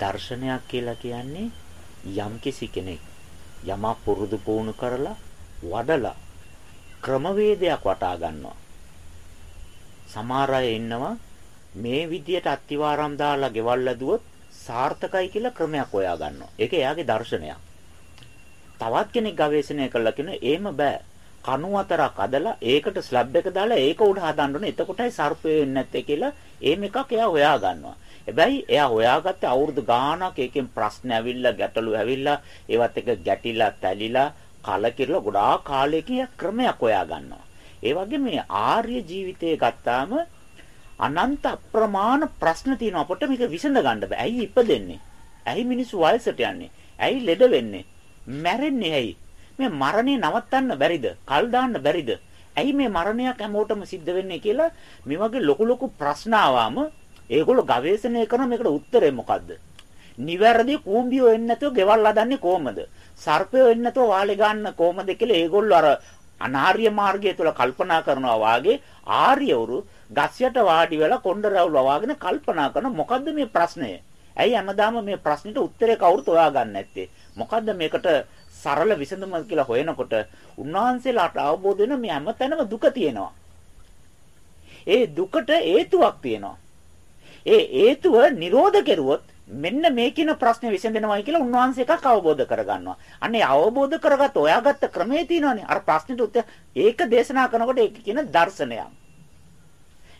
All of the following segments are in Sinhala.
දර්ශනයක් කියලා කියන්නේ යම්කිසි කෙනෙක් යමක් පුරුදු පුහුණු කරලා වඩලා ක්‍රමවේදයක් වටා ගන්නවා. සමහර අය ඉන්නවා මේ විදියට අත්තිවාරම් දාලා ගෙවල් ලැබුවොත් සාර්ථකයි කියලා ක්‍රමයක් හොයා ගන්නවා. ඒක එයාගේ දර්ශනයක්. තවත් කෙනෙක් ගවේෂණය කළා කියන එහෙම බෑ. කණු අතරක් අදලා ඒකට ස්ලැබ් එක දාලා ඒක උඩ හදන්න ඕනේ. එතකොටයි සර්පය වෙන්නේ නැත්තේ කියලා එහෙම එකක් එයා හොයා ගන්නවා. හැබැයි එයා හොයාගත්තේ අවුරුදු ගාණක් ඒකෙන් ප්‍රශ්න ඇවිල්ලා ගැටලු ඇවිල්ලා ඒවත් එක ගැටිලා තැලිලා කලකිරලා ගොඩාක් කාලයකින් ක්‍රමයක් හොයා ගන්නවා. ඒ වගේ මේ ආර්ය ජීවිතය ගත්තාම අනන්ත අප්‍රමාණ ප්‍රශ්න තියෙනවා අපට මේක විසඳ ගන්න බෑ. ඇයි ඉපදෙන්නේ? ඇයි මිනිස්සු වයසට යන්නේ? ඇයි ලෙඩ වෙන්නේ? මැරෙන්නේ ඇයි? මේ මරණය නවත්තන්න බැරිද? කල් දාන්න බැරිද? ඇයි මේ මරණයක් හැමෝටම සිද්ධ වෙන්නේ කියලා මේ වගේ ලොකු ලොකු ප්‍රශ්න ආවම ඒගොල්ලෝ ගවේෂණය කරන මේකට උත්තරේ මොකද්ද? නිවැරදි කූඹියෝ එන්නේ නැතුව ගෙවල් හදන්නේ කොහමද? සර්පයෝ එන්නේ නැතුව වාලේ ගන්න කොහමද කියලා ඒගොල්ලෝ අර අනාර්ය මාර්ගය තුළ කල්පනා කරනවා වාගේ ආර්යවරු ගස්යට වාඩි වෙලා කොණ්ඩ රැවුල වාගෙන කල්පනා කරන මොකද්ද මේ ප්‍රශ්නය? ඇයි හැමදාම මේ ප්‍රශ්නෙට උත්තරේ කවුරුත් හොයාගන්නේ නැත්තේ? මොකද්ද මේකට සරල විසඳුම කියලා හොයනකොට උන්වහන්සේලාට අවබෝධ වෙන මේ හැමතැනම දුක තියෙනවා. ඒ දුකට හේතුවක් තියෙනවා. ඒ හේතුව නිරෝධ කෙරුවොත් මෙන්න මේ කියන ප්‍රශ්නේ විසඳෙනවයි කියලා උන්වහන්සේ එකක් අවබෝධ කරගන්නවා. අනේ අවබෝධ කරගත්ත ඔයාගත්ත ක්‍රමේ තියෙනවනේ. අර ප්‍රශ්නෙට උත්තර ඒක දේශනා කරනකොට ඒක කියන දර්ශනයක්.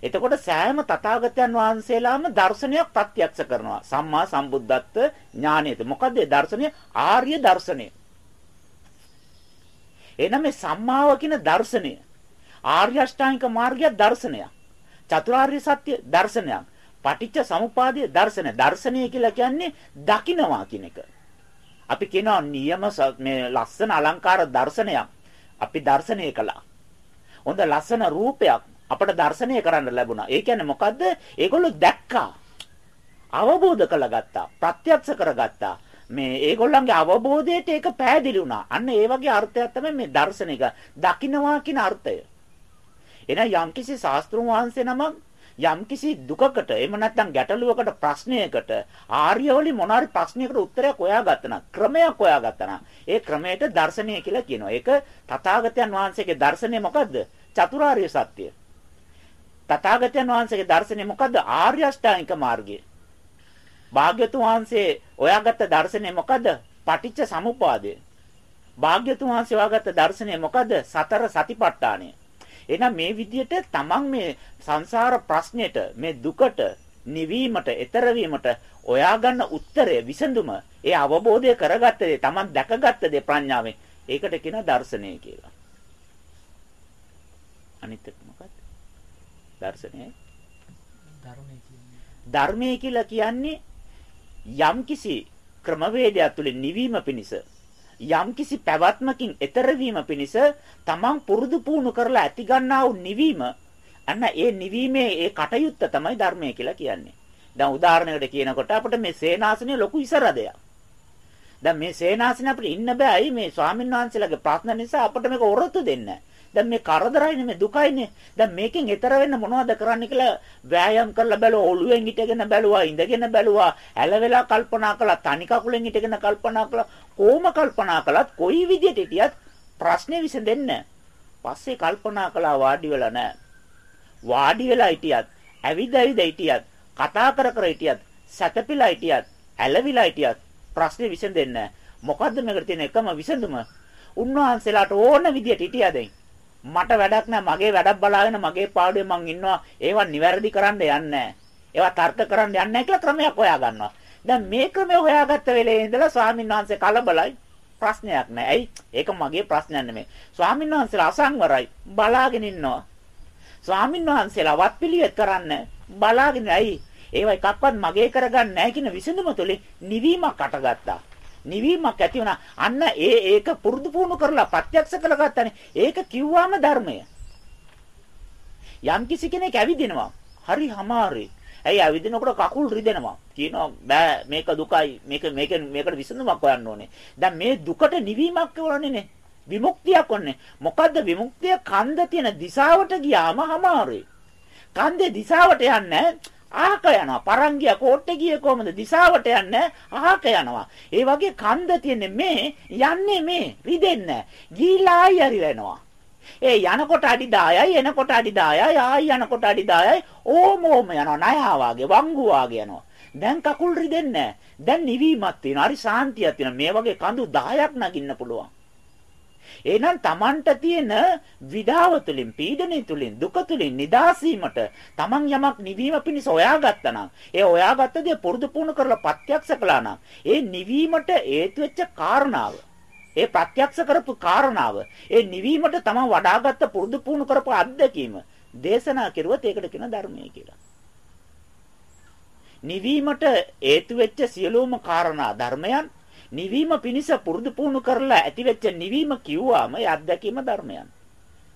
එතකොට සෑම තථාගතයන් වහන්සේලාම දර්ශනයක් ප්‍රත්‍යක්ෂ කරනවා. සම්මා සම්බුද්ධත්ව ඥානයද. මොකද ඒ දර්ශනය ආර්ය දර්ශනය. එහෙනම් මේ සම්මාව කියන දර්ශනය ආර්ය අෂ්ටාංගික මාර්ගය දර්ශනයක්. චතුරාර්ය සත්‍ය දර්ශනයක්. පටිච්ච සමුපාදයේ දර්ශනය. දර්ශනය කියලා කියන්නේ දකින්නවා කියන එක. අපි කියනවා නියම මේ ලස්සන අලංකාර දර්ශනයක්. අපි දර්ශනය කළා. හොඳ ලස්සන රූපයක් අපට දර්ශනය කරන්න ලැබුණා. ඒ කියන්නේ මොකද්ද? ඒගොල්ලෝ දැක්කා. අවබෝධ කරගත්තා. ප්‍රත්‍යක්ෂ කරගත්තා. මේ ඒගොල්ලන්ගේ අවබෝධයට ඒක පෑදිලි වුණා. අන්න ඒ වගේ අර්ථයක් තමයි මේ දර්ශනික දකින්නවා කියන අර්ථය. එහෙනම් යම්කිසි ශාස්ත්‍රුන් වහන්සේ නමක් යම්කිසි දුකකට එහෙම නැත්නම් ගැටලුවකට ප්‍රශ්නයකට ආර්යවලි මොනාරි ප්‍රශ්නයකට උත්තරයක් හොයාගත්තා නම් ක්‍රමයක් හොයාගත්තා නම් ඒ ක්‍රමයට දර්ශනය කියලා කියනවා. ඒක තථාගතයන් වහන්සේගේ දර්ශනය මොකද්ද? චතුරාර්ය සත්‍ය. තථාගතයන් වහන්සේගේ දර්ශනය මොකද්ද? ආර්ය අෂ්ටාංගික මාර්ගය. භාග්‍යතුන් වහන්සේ ඔයාගත්ත දර්ශනය මොකද්ද? පටිච්ච සමුපාදය. භාග්‍යතුන් වහන්සේ ඔයාගත්ත දර්ශනය මොකද්ද? සතර සතිපට්ඨානය. එහෙනම් මේ විදිහට තමන් මේ සංසාර ප්‍රශ්නෙට මේ දුකට නිවීමට ඈතර වීමට ඔයාගන්න උත්තරය විසඳුම ඒ අවබෝධය කරගත්ත දේ තමන් දැකගත්ත දේ ප්‍රඥාවෙන් ඒකට කියන දර්ශනය කියලා. අනිත් එක මොකක්ද? දර්ශනය. ධර්මය කියලා කියන්නේ යම්කිසි ක්‍රමවේදයක් තුළින් නිවීම පිණිස යම්කිසි පැවැත්මකින් ඈතර වීම පිණිස තමන් පුරුදු පුහුණු කරලා ඇති ගන්නා වූ නිවීම අන්න ඒ නිවීමේ ඒ කටයුත්ත තමයි ධර්මය කියලා කියන්නේ. දැන් උදාහරණයකට කියනකොට අපිට මේ සේනාසනය ලොකු ඉසරදයක්. දැන් මේ සේනාසනේ අපිට ඉන්න බෑයි මේ ස්වාමීන් වහන්සේලාගේ ප්‍රශ්න නිසා අපිට මේක ඔරොත්තු දෙන්නේ දැන් මේ කරදරයිනේ මේ දුකයිනේ. දැන් මේකෙන් එතර වෙන්න මොනවද කරන්න කියලා වෑයම් කරලා බැලුවා, ඔළුවෙන් හිටගෙන බැලුවා, ඉඳගෙන බැලුවා, ඇලවෙලා කල්පනා කළා, තනි කකුලෙන් හිටගෙන කල්පනා කළා, කොහොම කල්පනා කළත් කොයි විදියට හිටියත් ප්‍රශ්නේ විසඳෙන්නේ පස්සේ කල්පනා කළා වාඩි වෙලා නැහැ. වාඩි වෙලා හිටියත්, ඇවිද ඇවිද හිටියත්, කතා කර කර හිටියත්, සැතපීලා හිටියත්, ඇලවිලා හිටියත් ප්‍රශ්නේ විසඳෙන්නේ මොකද්ද මේකට තියෙන එකම විසඳුම? උන්වහන්සේලාට ඕන විදියට හිටියා දැන්. මට වැඩක් නැහැ මගේ වැඩක් බලාගෙන මගේ පාඩුවේ මං ඉන්නවා. ඒවා නිවැරදි කරන්න යන්නේ ඒවා තර්ක කරන්න යන්නේ කියලා ක්‍රමයක් හොයා ගන්නවා දැන් මේ ක්‍රමය හොයාගත්ත වෙලේ ඉඳලා ස්වාමීන් වහන්සේ කලබලයි. ප්‍රශ්නයක් නැහැ ඇයි? ඒක මගේ ප්‍රශ්නයක් නෙමෙයි. ස්වාමීන් වහන්සේලා අසංවරයි. බලාගෙන ඉන්නවා. ස්වාමීන් වහන්සේලා වත්පිළිවෙත් කරන්න බලාගෙන ඇයි? ඒවා එකක්වත් මගේ කරගන්න නැහැ කියන විසඳුම තුළින් නිවීමක් අටගත්තා. නිවීමක් ඇති වුණා. අන්න ඒ ඒක පුරුදු පුහුණු කරලා ප්‍රත්‍යක්ෂ කරගත්තානේ. ඒක කිව්වාම ධර්මය. යම් කිසි කෙනෙක් ඇවිදිනවා. හරි හමාරේ. ඇයි ඇවිදිනකොට කකුල් රිදෙනවා. කියනවා බෑ මේක දුකයි. මේක මේක මේකට විසඳුමක් හොයන්න ඕනේ. දැන් මේ දුකට නිවීමක් ඕනේනේ. විමුක්තියක් ඕනේ. මොකද්ද විමුක්තිය? කන්ද තියෙන දිශාවට ගියාම හමාරේ. කන්දේ දිශාවට යන්නේ අහක යනවා. පරංගිය කෝට්ටේ ගියේ කොහමද? දිශාවට යන්නේ අහක යනවා. ඒ වගේ කන්ද තියෙන්නේ මේ යන්නේ මේ රිදෙන්නේ. ගිහිලා ආයි ඇරිලා ඒ යනකොට අඩි 10යි එනකොට අඩි 10යි ආයි යනකොට අඩි 10යි ඕම ඕම යනවා නයා වාගේ වංගු වාගේ යනවා දැන් කකුල් රිදෙන්නේ දැන් නිවීමක් තියෙනවා හරි සාන්තියක් තියෙනවා මේ වගේ කඳු 10ක් නගින්න පුළුවන් එහෙනම් Tamanට තියෙන විඩාව තුලින් පීඩනය තුලින් දුක තුලින් නිදාසීමට Taman යමක් නිවීම පිණිස හොයාගත්තා නම් ඒ හොයාගත්ත දේ පුරුදු පුහුණු කරලා ප්‍රත්‍යක්ෂ කළා නම් ඒ නිවීමට හේතු වෙච්ච කාරණාව ඒ ප්‍රත්‍යක්ෂ කරපු කාරණාව ඒ නිවීමට තම වඩාගත්ත පුරුදු පුහුණු කරපු අත්දැකීම දේශනා කෙරුවොත් ඒකට කියන ධර්මය කියලා. නිවීමට හේතු වෙච්ච සියලුම කාරණා ධර්මයන් නිවීම පිණිස පුරුදු පුහුණු කරලා ඇතිවෙච්ච නිවීම කිව්වාම ඒ අත්දැකීම ධර්මයන්.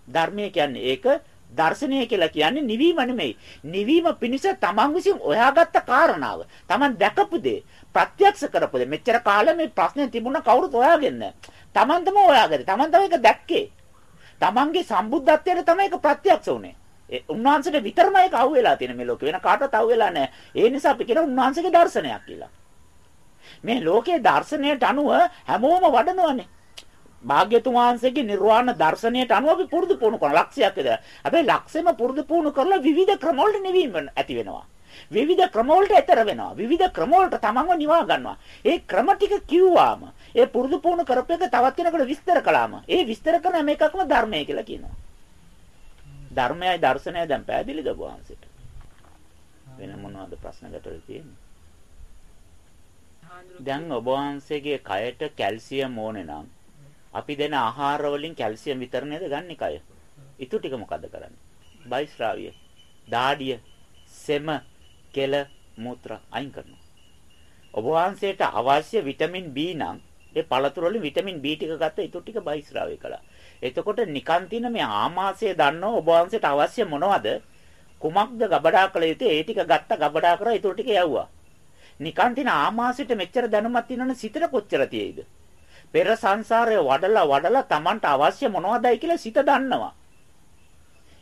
ධර්මය කියන්නේ ඒක දර්ශනය කියලා කියන්නේ නිවීම නෙමෙයි. නිවීම පිණිස තමන් විසින් හොයාගත්ත කාරණාව. තමන් දැකපු දේ, ප්‍රත්‍යක්ෂ කරපු දේ. මෙච්චර කාලෙ මේ ප්‍රශ්නේ තිබුණා කවුරුත් හොයාගෙන නැහැ. තමන් තමයි හොයාගත්තේ. තමන් තමයි ඒක දැක්කේ. තමන්ගේ සම්බුද්ධත්වයට තමයි ඒක ප්‍රත්‍යක්ෂ වුනේ. ඒ උන්වහන්සේට විතරමයි ඒක අහුවෙලා තියෙන මේ ලෝකේ වෙන කාටවත් අහුවෙලා නැහැ. ඒ නිසා අපි කියන උන්වහන්සේගේ දර්ශනයක් කියලා. මේ ලෝකයේ දර්ශනයට අනුව හැමෝම වඩනවනේ. භාග්‍යතුන් වහන්සේගේ නිර්වාණ දර්ශනයට අනුව අපි පුරුදු පුහුණු කරන ලක්ෂයක් විතර. හැබැයි ලක්ෂෙම පුරුදු පුහුණු කරලා විවිධ ක්‍රමවලට නිවීම ඇති වෙනවා. විවිධ ක්‍රමවලට ඈතර වෙනවා. විවිධ ක්‍රමවලට තමන්ව නිවා ගන්නවා. ඒ ක්‍රම ටික කිව්වාම ඒ පුරුදු පුහුණු කරපු එක තවත් කෙනෙකුට විස්තර කළාම ඒ විස්තර කරන හැම එකක්ම ධර්මය කියලා කියනවා. ධර්මයයි දර්ශනයයි දැන් පැහැදිලිද ඔබ වහන්සේට? වෙන මොනවද ප්‍රශ්න ගැටලු තියෙන්නේ? දැන් ඔබ වහන්සේගේ කයට කැල්සියම් ඕනේ නම් අපි දෙන ආහාර වලින් කැල්සියම් විතර නේද ගන්න කය. ඊටු ටික මොකද කරන්නේ? බයිස්රාවිය, දාඩිය, සෙම, කෙල, මූත්‍රා අයින් කරනවා. ඔබ වහන්සේට අවශ්‍ය විටමින් B නම් ඒ පළතුරු වලින් විටමින් B ටික ගත්ත ඊටු ටික බයිස්රාවිය කළා. එතකොට නිකන් තියෙන මේ ආමාශය දන්නව ඔබ වහන්සේට අවශ්‍ය මොනවද? කුමක්ද ගබඩා කළ යුත්තේ? ඒ ටික ගත්ත ගබඩා කරා ඊටු ටික යවුවා. නිකන් තියෙන ආමාශයට මෙච්චර දැනුමක් තියෙනවනේ සිතට කොච්චර තියෙයිද? පෙර සංසාරයේ වඩලා වඩලා Tamanට අවශ්‍ය මොනවදයි කියලා සිත දන්නවා.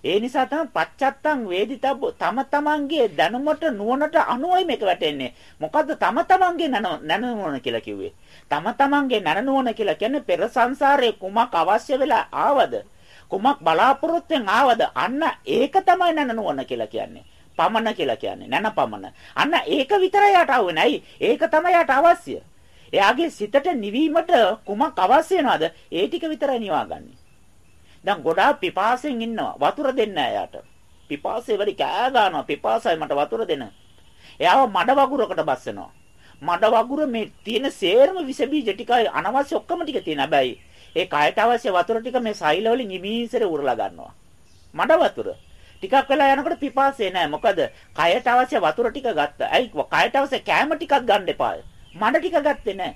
ඒ නිසා තමයි පච්චත්තං වේදිතබ්බ තම තමන්ගේ දැනුමට නුවණට අනුවයි මේක වැටෙන්නේ. මොකද්ද තම තමන්ගේ නැනුවණ කියලා කිව්වේ? තම තමන්ගේ නැනුවණ කියලා කියන්නේ පෙර සංසාරයේ කුමක් අවශ්‍ය වෙලා ආවද? කුමක් බලාපොරොත්තුෙන් ආවද? අන්න ඒක තමයි නැනුවණ කියලා කියන්නේ. පමන කියලා කියන්නේ නැන පමන. අන්න ඒක විතරයි යට ආවෙන්නේ. ඇයි? ඒක තමයි යට අවශ්‍ය. එයාගේ සිතට නිවීමට කුමක් අවශ්‍ය වෙනවද? ඒ ටික විතරයි නිවාගන්නේ. දැන් ගොඩාක් පිපාසෙන් ඉන්නවා. වතුර දෙන්න එයාට. පිපාසෙ වැඩි කෑ ගන්නවා. පිපාසයි මට වතුර දෙන්න. එයාව මඩ වගුරකට බස්සනවා. මඩ වගුර මේ තියෙන සේරම විස බීජ ටිකයි අනවශ්‍ය ඔක්කොම ටික තියෙන. හැබැයි ඒ කයට අවශ්‍ය වතුර ටික මේ සෛල වලින් ඉබීසර උරලා ගන්නවා. මඩ වතුර. ටිකක් වෙලා යනකොට පිපාසය නෑ. මොකද කයට අවශ්‍ය වතුර ටික ගත්තා. ඇයි කයට අවශ්‍ය කෑම ටිකක් ගන්න එපා. මඩ ටික ගත්තේ නෑ.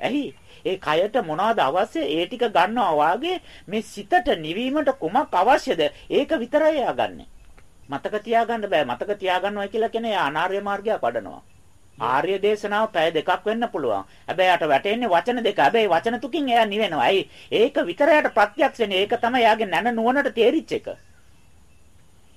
ඇයි? ඒ කයට මොනවද අවශ්‍ය ඒ ටික ගන්නවා වාගේ මේ සිතට නිවීමට කුමක් අවශ්‍යද ඒක විතරයි යාගන්නේ මතක තියාගන්න බෑ මතක තියාගන්නවා කියලා කියන්නේ අනාර්ය මාර්ගය පඩනවා ආර්ය දේශනාව පැය දෙකක් වෙන්න පුළුවන්. හැබැයි යට වැටෙන්නේ වචන දෙක. හැබැයි වචන තුකින් එයා නිවෙනවා. ඇයි? ඒක විතරයට ප්‍රත්‍යක්ෂ වෙන්නේ. ඒක තමයි එයාගේ නැන නුවණට තේරිච්ච එක.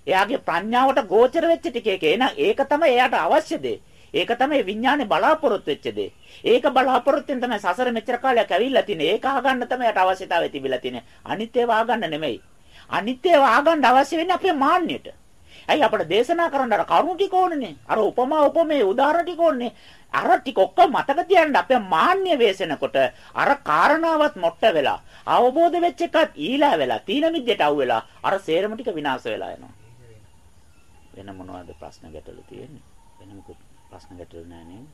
එයාගේ ප්‍රඥාවට ගෝචර වෙච්ච ටික ඒක. එහෙනම් ඒක තමයි එයාට අවශ්‍ය දේ. ඒක තමයි විඥානේ බලාපොරොත්තු වෙච්ච දේ. ඒක බලාපොරොත්තුෙන් තමයි සසර මෙච්චර කාලයක් ඇවිල්ලා තිනේ. ඒක අහගන්න තමයි යට අවශ්‍යතාවය තිබිලා තිනේ. අනිත් ඒවා අහගන්න නෙමෙයි. අනිත් ඒවා අහගන්න අවශ්‍ය වෙන්නේ අපේ මාන්නයට. ඇයි අපිට දේශනා කරන්න අර කරුණු ටික ඕනනේ. අර උපමා උපමේ උදාහරණ ටික ඕනේ. අර ටික ඔක්කොම මතක තියාගන්න අපේ මාන්නය වෙසෙනකොට අර කාරණාවත් මොට්ට වෙලා අවබෝධ වෙච්ච එකත් ඊලා වෙලා තීන මිද්දට අවු වෙලා අර සේරම ටික විනාශ වෙලා යනවා. වෙන මොනවද ප්‍රශ්න ගැටලු තියෙන්නේ? වෙන මොකද ප්‍රශ්න ගැටලු නැහැ නේද?